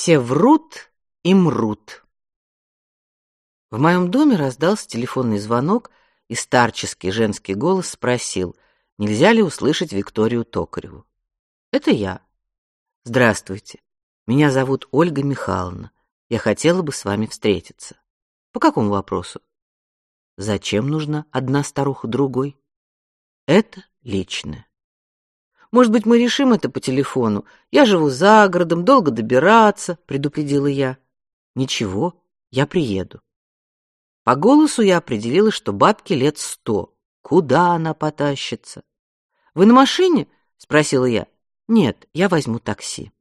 Все врут и мрут. В моем доме раздался телефонный звонок, и старческий женский голос спросил, нельзя ли услышать Викторию Токареву. Это я. Здравствуйте. Меня зовут Ольга Михайловна. Я хотела бы с вами встретиться. По какому вопросу? Зачем нужна одна старуха другой? Это личное. Может быть, мы решим это по телефону. Я живу за городом, долго добираться, предупредила я. Ничего, я приеду. По голосу я определила, что бабке лет сто. Куда она потащится? Вы на машине? спросила я. Нет, я возьму такси.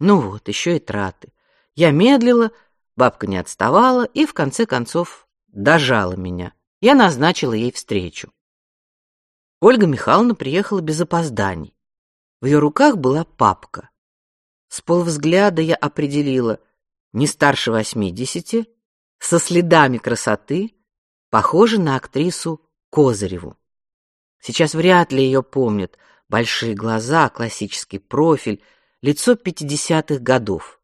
Ну вот, еще и траты. Я медлила, бабка не отставала и в конце концов дожала меня. Я назначила ей встречу. Ольга Михайловна приехала без опозданий. В ее руках была папка. С полвзгляда я определила не старше восьмидесяти, со следами красоты, похожа на актрису Козыреву. Сейчас вряд ли ее помнят. Большие глаза, классический профиль, лицо пятидесятых годов.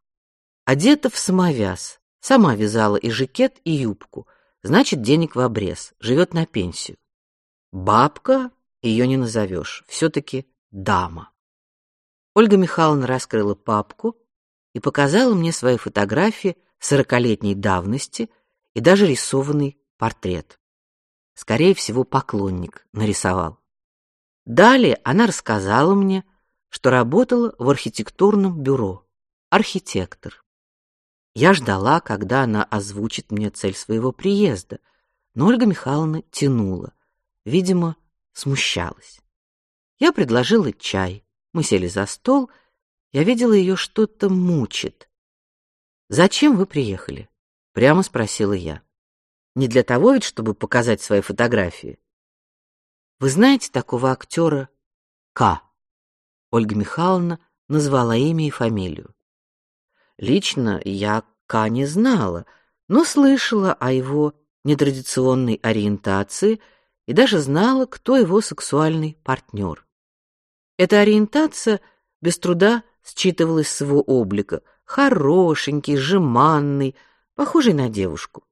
Одета в самовяз, сама вязала и жакет, и юбку. Значит, денег в обрез, живет на пенсию. Бабка ее не назовешь, все-таки дама. Ольга Михайловна раскрыла папку и показала мне свои фотографии сорокалетней давности и даже рисованный портрет. Скорее всего, поклонник нарисовал. Далее она рассказала мне, что работала в архитектурном бюро, архитектор. Я ждала, когда она озвучит мне цель своего приезда, но Ольга Михайловна тянула, видимо, смущалась. Я предложила чай. Мы сели за стол. Я видела ее что-то мучит. Зачем вы приехали? прямо спросила я. Не для того ведь, чтобы показать свои фотографии. Вы знаете такого актера К? Ольга Михайловна назвала имя и фамилию. Лично я К не знала, но слышала о его нетрадиционной ориентации и даже знала, кто его сексуальный партнер. Эта ориентация без труда считывалась с его облика, хорошенький, жеманный, похожий на девушку.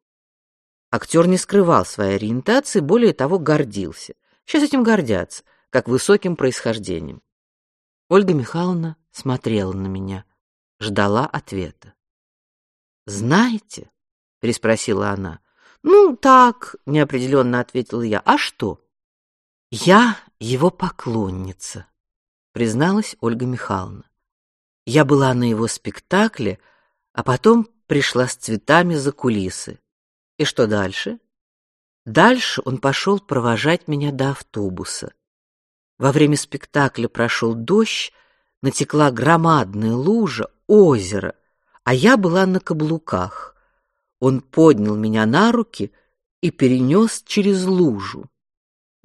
Актер не скрывал своей ориентации, более того, гордился. Сейчас этим гордятся, как высоким происхождением. Ольга Михайловна смотрела на меня, ждала ответа. Знаете? переспросила она. Ну, так, неопределенно ответила я. А что? Я его поклонница, призналась Ольга Михайловна. Я была на его спектакле, а потом пришла с цветами за кулисы. И что дальше? Дальше он пошел провожать меня до автобуса. Во время спектакля прошел дождь, натекла громадная лужа, озеро, а я была на каблуках. Он поднял меня на руки и перенес через лужу.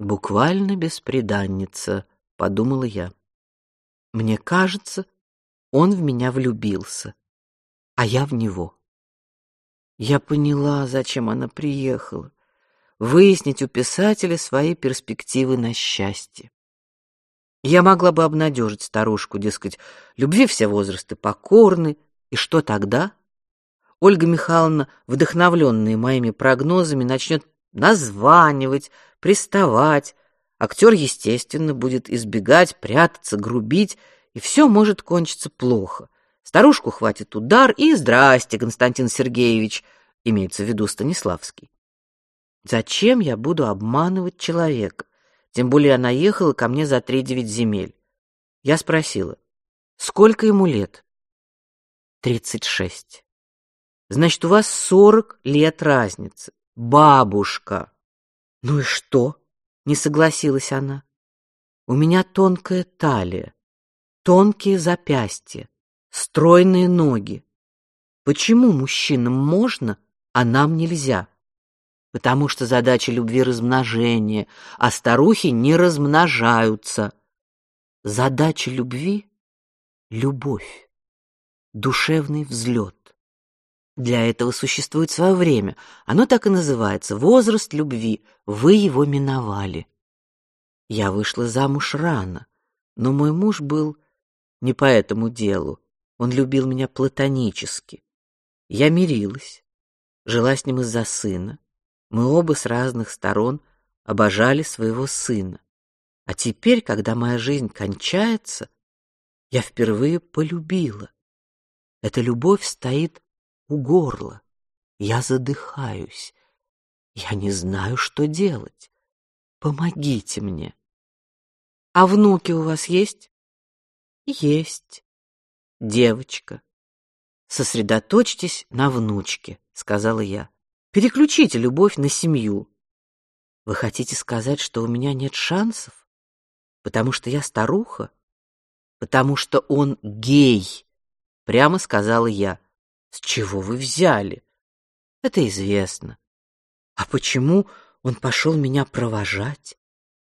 Буквально беспреданница, подумала я. Мне кажется, он в меня влюбился, а я в него. Я поняла, зачем она приехала. Выяснить у писателя свои перспективы на счастье. Я могла бы обнадежить старушку, дескать, любви все возрасты покорны, и что тогда? Ольга Михайловна, вдохновленная моими прогнозами, начнет названивать, приставать. Актер, естественно, будет избегать, прятаться, грубить и все может кончиться плохо. Старушку хватит удар и здрасте, Константин Сергеевич, имеется в виду Станиславский. Зачем я буду обманывать человека? Тем более она ехала ко мне за три девять земель. Я спросила: "Сколько ему лет?" «Тридцать шесть. Значит, у вас сорок лет разницы. Бабушка. Ну и что? Не согласилась она. У меня тонкая талия, Тонкие запястья, стройные ноги. Почему мужчинам можно, а нам нельзя? Потому что задача любви размножение, а старухи не размножаются. Задача любви любовь, душевный взлет. Для этого существует свое время. Оно так и называется возраст любви. Вы его миновали. Я вышла замуж рано, но мой муж был не по этому делу. Он любил меня платонически. Я мирилась, жила с ним из-за сына. Мы оба с разных сторон обожали своего сына. А теперь, когда моя жизнь кончается, я впервые полюбила. Эта любовь стоит у горла. Я задыхаюсь. Я не знаю, что делать. Помогите мне. А внуки у вас есть? Есть. Девочка. Сосредоточьтесь на внучке, сказала я. Переключите любовь на семью. Вы хотите сказать, что у меня нет шансов? Потому что я старуха? Потому что он гей, прямо сказала я. С чего вы взяли? Это известно. А почему он пошел меня провожать?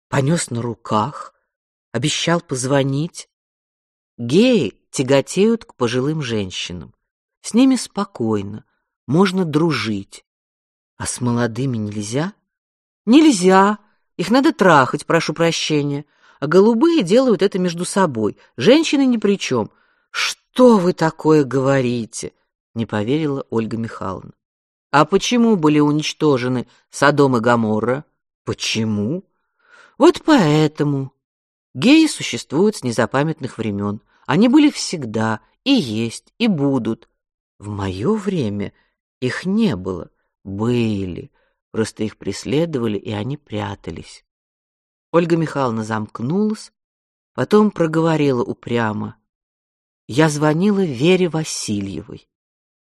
Понес на руках, обещал позвонить. Геи тяготеют к пожилым женщинам. С ними спокойно, можно дружить. А с молодыми нельзя? Нельзя. Их надо трахать, прошу прощения. А голубые делают это между собой. Женщины ни при чем. Что вы такое говорите? Не поверила Ольга Михайловна. А почему были уничтожены Содом и Гоморра? Почему? Вот поэтому. Геи существуют с незапамятных времен. Они были всегда, и есть, и будут. В мое время их не было. Были. Просто их преследовали, и они прятались. Ольга Михайловна замкнулась, потом проговорила упрямо. Я звонила Вере Васильевой.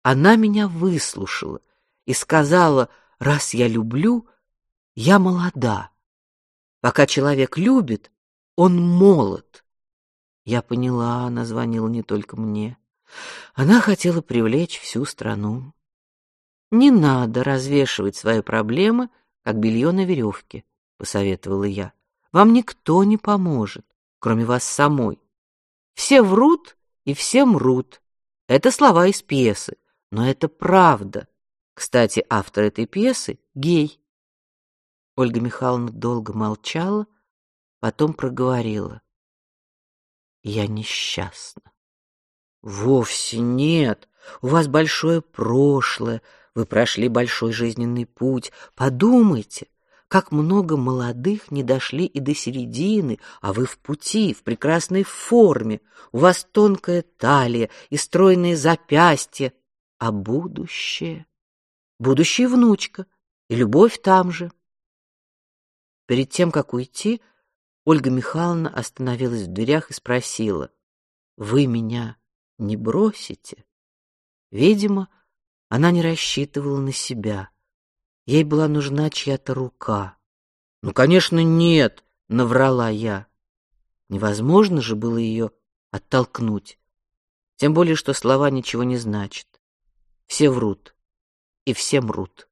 Она меня выслушала и сказала, раз я люблю, я молода. Пока человек любит, он молод. Я поняла, она звонила не только мне. Она хотела привлечь всю страну. Не надо развешивать свои проблемы, как белье на веревке, посоветовала я. Вам никто не поможет, кроме вас самой. Все врут и все мрут. Это слова из пьесы, но это правда. Кстати, автор этой пьесы гей. Ольга Михайловна долго молчала, потом проговорила: "Я несчастна". Вовсе нет. У вас большое прошлое, вы прошли большой жизненный путь. Подумайте, как много молодых не дошли и до середины, а вы в пути, в прекрасной форме. У вас тонкая талия и стройные запястья, а будущее будущая внучка, и любовь там же. Перед тем, как уйти, Ольга Михайловна остановилась в дверях и спросила: "Вы меня не бросите?" Видимо, она не рассчитывала на себя. Ей была нужна чья-то рука. "Ну, конечно, нет", наврала я. Невозможно же было ее оттолкнуть. Тем более, что слова ничего не значат. Все врут и все мрут.